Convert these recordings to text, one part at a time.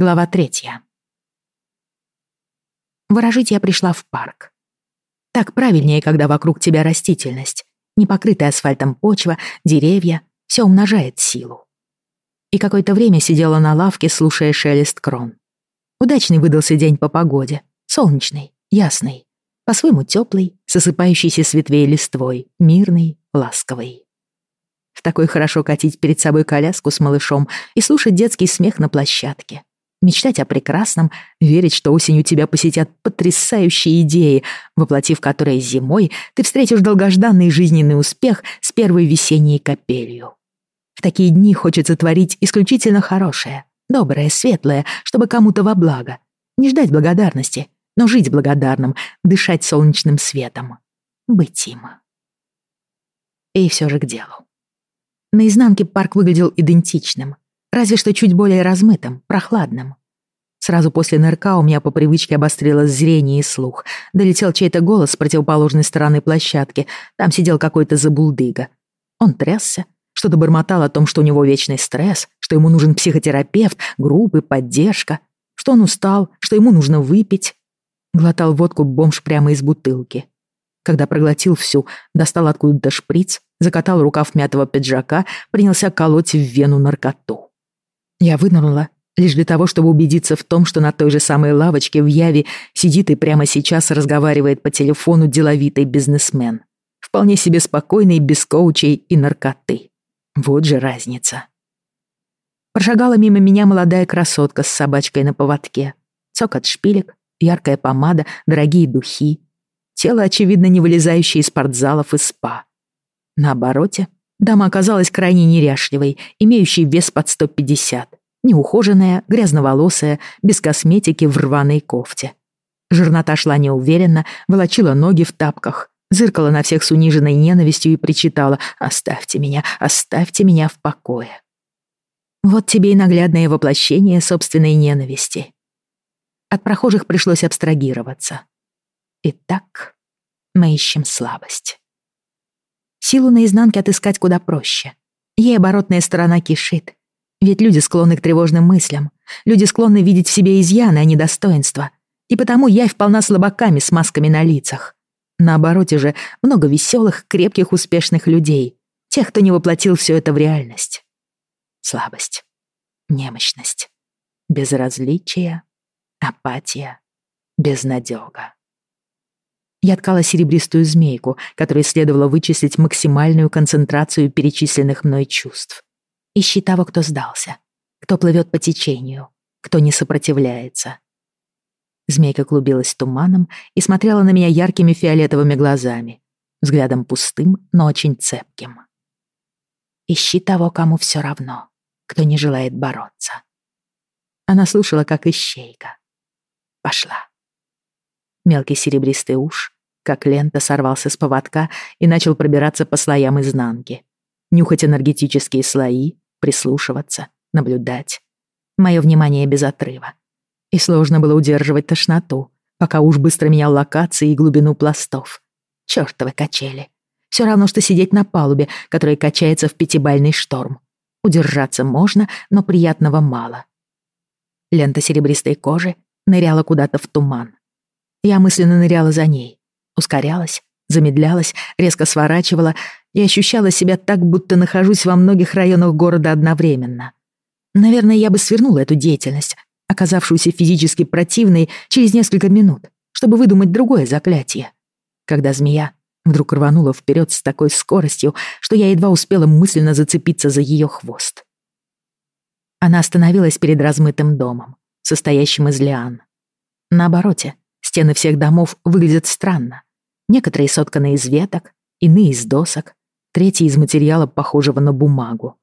Глава третья. Выражить я пришла в парк. Так правильнее, когда вокруг тебя растительность, не покрытая асфальтом почва, деревья, все умножает силу. И какое-то время сидела на лавке, слушая шелест крон. Удачный выдался день по погоде, солнечный, ясный, по-своему теплый, с осыпающейся с ветвей листвой, мирный, ласковый. В такой хорошо катить перед собой коляску с малышом и слушать детский смех на площадке мечтать о прекрасном, верить, что осенью тебя посетят потрясающие идеи, воплотив которые зимой ты встретишь долгожданный жизненный успех с первой весенней капелью. В такие дни хочется творить исключительно хорошее, доброе, светлое, чтобы кому-то во благо. Не ждать благодарности, но жить благодарным, дышать солнечным светом, быть им. И все же к делу. На изнанке парк выглядел идентичным — разве что чуть более размытым, прохладным. Сразу после нырка у меня по привычке обострилось зрение и слух. Долетел чей-то голос с противоположной стороны площадки. Там сидел какой-то забулдыга. Он трясся, что-то бормотал о том, что у него вечный стресс, что ему нужен психотерапевт, группы, поддержка, что он устал, что ему нужно выпить. Глотал водку бомж прямо из бутылки. Когда проглотил всю, достал откуда-то шприц, закатал рукав мятого пиджака, принялся колоть в вену наркоту. Я вынырнула лишь для того, чтобы убедиться в том, что на той же самой лавочке в Яве сидит и прямо сейчас разговаривает по телефону деловитый бизнесмен. Вполне себе спокойный, без коучей и наркоты. Вот же разница. Прошагала мимо меня молодая красотка с собачкой на поводке. Цок от шпилек, яркая помада, дорогие духи. Тело, очевидно, не вылезающее из спортзалов и спа. На обороте Дама оказалась крайне неряшливой, имеющей вес под 150. Неухоженная, грязноволосая, без косметики в рваной кофте. Жирнота шла неуверенно, волочила ноги в тапках, зыркала на всех с униженной ненавистью и причитала «Оставьте меня, оставьте меня в покое». Вот тебе и наглядное воплощение собственной ненависти. От прохожих пришлось абстрагироваться. Итак, мы ищем слабость. Силу наизнанке отыскать куда проще. Ей оборотная сторона кишит. Ведь люди склонны к тревожным мыслям. Люди склонны видеть в себе изъяны, а не достоинства. И потому я полна слабаками с масками на лицах. Наобороте же много веселых, крепких, успешных людей. Тех, кто не воплотил все это в реальность. Слабость. Немощность. Безразличие. Апатия. Безнадёга. Я ткала серебристую змейку, которой следовало вычислить максимальную концентрацию перечисленных мной чувств. Ищи того, кто сдался, кто плывет по течению, кто не сопротивляется. Змейка клубилась туманом и смотрела на меня яркими фиолетовыми глазами, взглядом пустым, но очень цепким. Ищи того, кому все равно, кто не желает бороться. Она слушала, как ищейка. Пошла. Мелкий серебристый уж, как лента, сорвался с поводка и начал пробираться по слоям изнанки. Нюхать энергетические слои, прислушиваться, наблюдать. Мое внимание без отрыва. И сложно было удерживать тошноту, пока уж быстро менял локации и глубину пластов. Чёртовы качели. Все равно, что сидеть на палубе, которая качается в пятибальный шторм. Удержаться можно, но приятного мало. Лента серебристой кожи ныряла куда-то в туман. Я мысленно ныряла за ней, ускорялась, замедлялась, резко сворачивала и ощущала себя так, будто нахожусь во многих районах города одновременно. Наверное, я бы свернула эту деятельность, оказавшуюся физически противной, через несколько минут, чтобы выдумать другое заклятие. Когда змея вдруг рванула вперед с такой скоростью, что я едва успела мысленно зацепиться за ее хвост. Она остановилась перед размытым домом, состоящим из лиан. На обороте Стены всех домов выглядят странно. Некоторые сотканы из веток, иные из досок, третьи из материала, похожего на бумагу.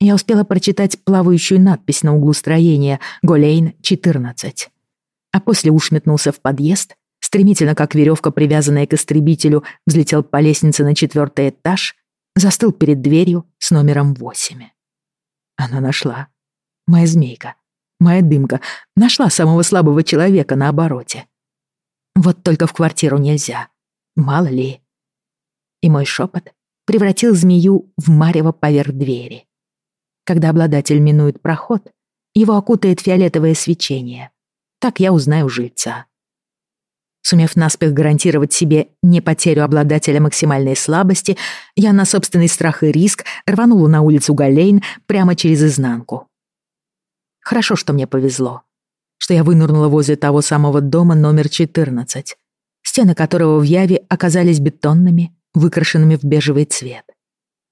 Я успела прочитать плавающую надпись на углу строения «Голейн, 14». А после уж метнулся в подъезд, стремительно, как веревка, привязанная к истребителю, взлетел по лестнице на четвертый этаж, застыл перед дверью с номером 8. Она нашла. Моя змейка, моя дымка, нашла самого слабого человека на обороте. Вот только в квартиру нельзя. Мало ли. И мой шепот превратил змею в марево поверх двери. Когда обладатель минует проход, его окутает фиолетовое свечение. Так я узнаю жильца. Сумев наспех гарантировать себе не потерю обладателя максимальной слабости, я на собственный страх и риск рванула на улицу Галейн прямо через изнанку. Хорошо, что мне повезло, что я вынырнула возле того самого дома номер 14, стены которого в Яве оказались бетонными, выкрашенными в бежевый цвет.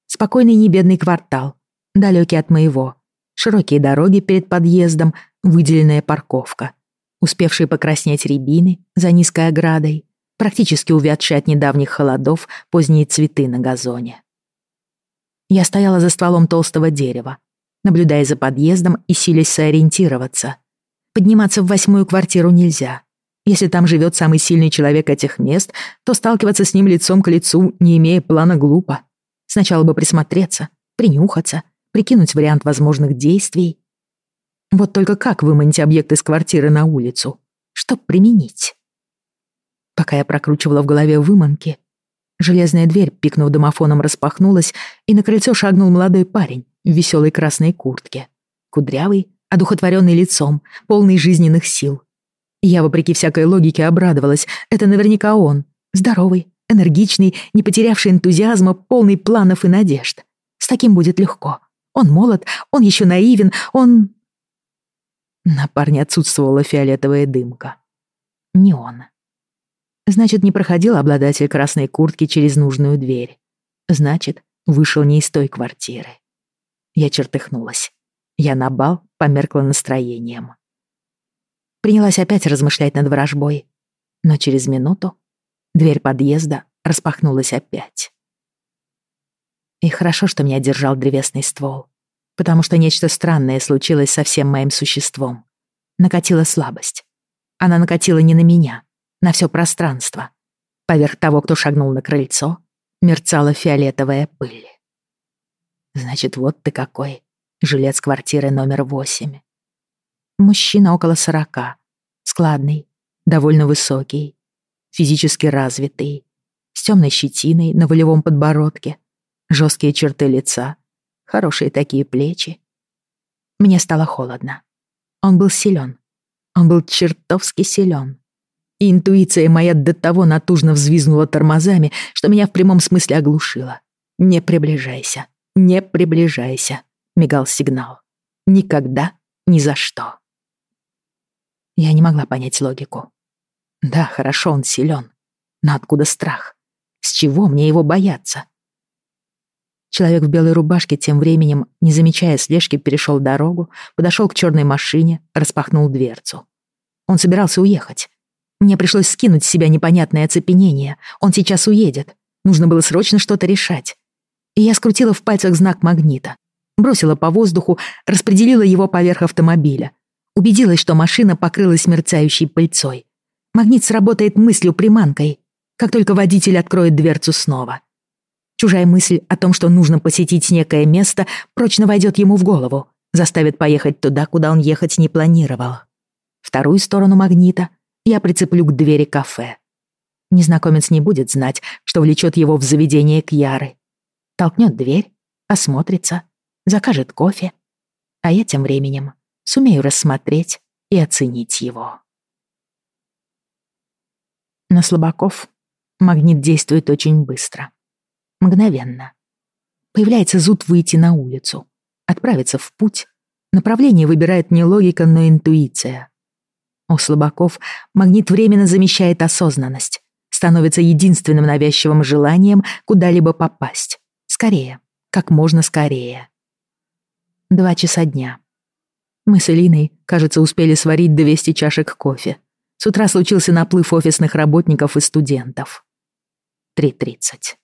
Спокойный небедный квартал, далекий от моего, широкие дороги перед подъездом, выделенная парковка — успевшие покраснеть рябины за низкой оградой, практически увядшие от недавних холодов поздние цветы на газоне. Я стояла за стволом толстого дерева, наблюдая за подъездом и силясь сориентироваться. Подниматься в восьмую квартиру нельзя. Если там живет самый сильный человек этих мест, то сталкиваться с ним лицом к лицу, не имея плана, глупо. Сначала бы присмотреться, принюхаться, прикинуть вариант возможных действий, вот только как выманить объект из квартиры на улицу? Чтоб применить? Пока я прокручивала в голове выманки, железная дверь, пикнув домофоном, распахнулась, и на крыльцо шагнул молодой парень в веселой красной куртке. Кудрявый, одухотворенный лицом, полный жизненных сил. Я, вопреки всякой логике, обрадовалась. Это наверняка он. Здоровый, энергичный, не потерявший энтузиазма, полный планов и надежд. С таким будет легко. Он молод, он еще наивен, он... На парне отсутствовала фиолетовая дымка. Не он. Значит, не проходил обладатель красной куртки через нужную дверь. Значит, вышел не из той квартиры. Я чертыхнулась. Я на бал померкла настроением. Принялась опять размышлять над вражбой. Но через минуту дверь подъезда распахнулась опять. И хорошо, что меня держал древесный ствол потому что нечто странное случилось со всем моим существом. Накатила слабость. Она накатила не на меня, на все пространство. Поверх того, кто шагнул на крыльцо, мерцала фиолетовая пыль. Значит, вот ты какой, жилец квартиры номер восемь. Мужчина около сорока, складный, довольно высокий, физически развитый, с темной щетиной на волевом подбородке, жесткие черты лица, Хорошие такие плечи. Мне стало холодно. Он был силен. Он был чертовски силен. И интуиция моя до того натужно взвизгнула тормозами, что меня в прямом смысле оглушила. «Не приближайся, не приближайся», — мигал сигнал. «Никогда, ни за что». Я не могла понять логику. Да, хорошо, он силен. Но откуда страх? С чего мне его бояться? Человек в белой рубашке тем временем, не замечая слежки, перешел дорогу, подошел к черной машине, распахнул дверцу. Он собирался уехать. Мне пришлось скинуть с себя непонятное оцепенение. Он сейчас уедет. Нужно было срочно что-то решать. И я скрутила в пальцах знак магнита. Бросила по воздуху, распределила его поверх автомобиля. Убедилась, что машина покрылась мерцающей пыльцой. Магнит сработает мыслью-приманкой, как только водитель откроет дверцу снова. Чужая мысль о том, что нужно посетить некое место, прочно войдет ему в голову, заставит поехать туда, куда он ехать не планировал. Вторую сторону магнита я прицеплю к двери кафе. Незнакомец не будет знать, что влечет его в заведение к Яры. Толкнет дверь, осмотрится, закажет кофе, а я тем временем сумею рассмотреть и оценить его. На слабаков магнит действует очень быстро. Мгновенно. Появляется зуд выйти на улицу, отправиться в путь. Направление выбирает не логика, но интуиция. У слабаков магнит временно замещает осознанность, становится единственным навязчивым желанием куда-либо попасть. Скорее, как можно скорее. Два часа дня. Мы с Элиной, кажется, успели сварить 200 чашек кофе. С утра случился наплыв офисных работников и студентов. 3.30.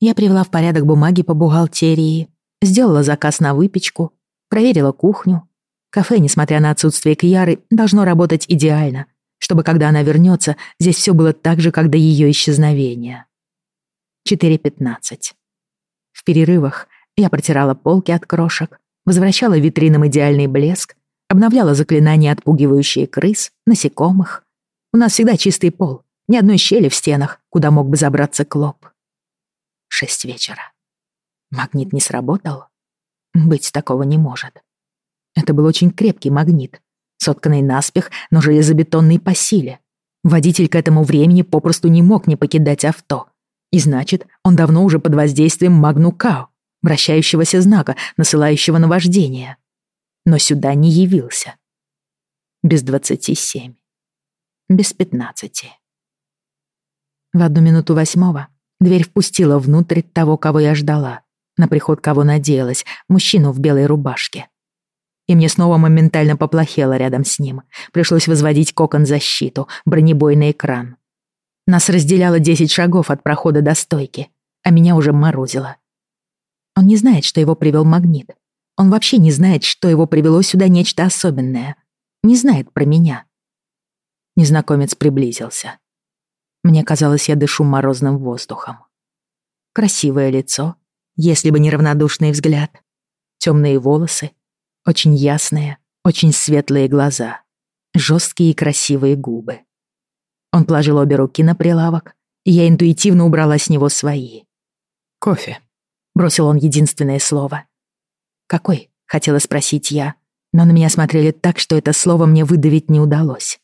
Я привела в порядок бумаги по бухгалтерии, сделала заказ на выпечку, проверила кухню. Кафе, несмотря на отсутствие Кьяры, должно работать идеально, чтобы, когда она вернется, здесь все было так же, как до ее исчезновения. 4.15. В перерывах я протирала полки от крошек, возвращала витринам идеальный блеск, обновляла заклинания, отпугивающие крыс, насекомых. У нас всегда чистый пол, ни одной щели в стенах, куда мог бы забраться клоп. Шесть вечера. Магнит не сработал? Быть такого не может. Это был очень крепкий магнит, сотканный наспех, но железобетонный по силе. Водитель к этому времени попросту не мог не покидать авто. И значит, он давно уже под воздействием Магну-Као, вращающегося знака, насылающего на вождение. Но сюда не явился. Без двадцати семь. Без пятнадцати. В одну минуту восьмого дверь впустила внутрь того, кого я ждала, на приход кого надеялась, мужчину в белой рубашке. И мне снова моментально поплохело рядом с ним. Пришлось возводить кокон защиту, бронебойный экран. Нас разделяло десять шагов от прохода до стойки, а меня уже морозило. Он не знает, что его привел магнит. Он вообще не знает, что его привело сюда нечто особенное. Не знает про меня. Незнакомец приблизился. Мне казалось, я дышу морозным воздухом. Красивое лицо, если бы не равнодушный взгляд. Темные волосы, очень ясные, очень светлые глаза, жесткие и красивые губы. Он положил обе руки на прилавок, и я интуитивно убрала с него свои. «Кофе», — бросил он единственное слово. «Какой?» — хотела спросить я, но на меня смотрели так, что это слово мне выдавить не удалось.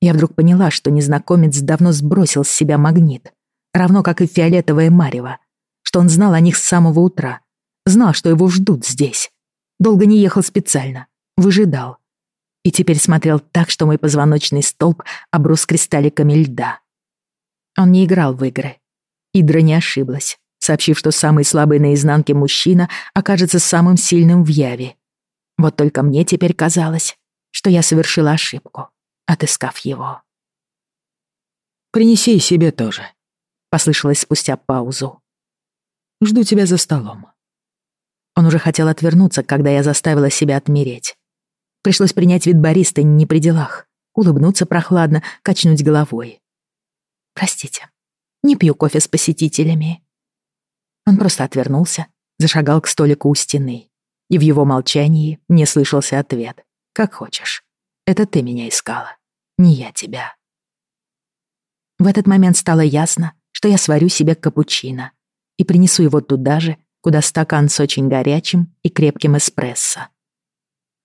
Я вдруг поняла, что незнакомец давно сбросил с себя магнит, равно как и фиолетовое марево, что он знал о них с самого утра, знал, что его ждут здесь. Долго не ехал специально, выжидал. И теперь смотрел так, что мой позвоночный столб оброс кристалликами льда. Он не играл в игры. Идра не ошиблась, сообщив, что самый слабый на изнанке мужчина окажется самым сильным в яве. Вот только мне теперь казалось, что я совершила ошибку, отыскав его. «Принеси себе тоже», — послышалось спустя паузу. «Жду тебя за столом». Он уже хотел отвернуться, когда я заставила себя отмереть. Пришлось принять вид бариста не при делах, улыбнуться прохладно, качнуть головой. «Простите, не пью кофе с посетителями». Он просто отвернулся, зашагал к столику у стены. И в его молчании мне слышался ответ. «Как хочешь. Это ты меня искала, не я тебя». В этот момент стало ясно, что я сварю себе капучино и принесу его туда же, куда стакан с очень горячим и крепким эспрессо.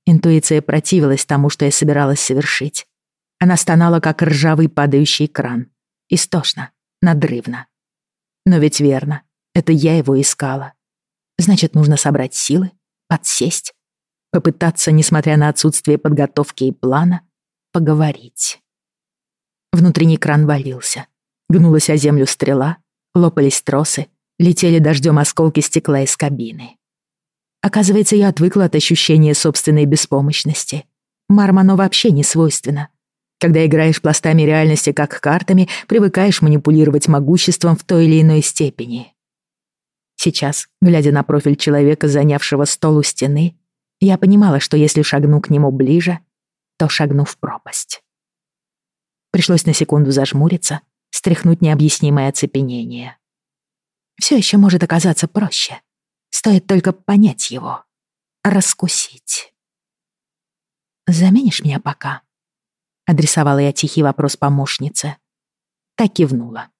Интуиция противилась тому, что я собиралась совершить. Она стонала, как ржавый падающий кран. Истошно, надрывно. Но ведь верно, это я его искала. Значит, нужно собрать силы, подсесть, попытаться, несмотря на отсутствие подготовки и плана, поговорить. Внутренний кран валился. Гнулась о землю стрела, лопались тросы, летели дождем осколки стекла из кабины. Оказывается, я отвыкла от ощущения собственной беспомощности. Мармано вообще не свойственно. Когда играешь пластами реальности как картами, привыкаешь манипулировать могуществом в той или иной степени. Сейчас, глядя на профиль человека, занявшего стол у стены, я понимала, что если шагну к нему ближе, то шагну в пропасть. Пришлось на секунду зажмуриться, стряхнуть необъяснимое оцепенение все еще может оказаться проще. Стоит только понять его, раскусить. «Заменишь меня пока?» — адресовала я тихий вопрос помощнице. Так кивнула.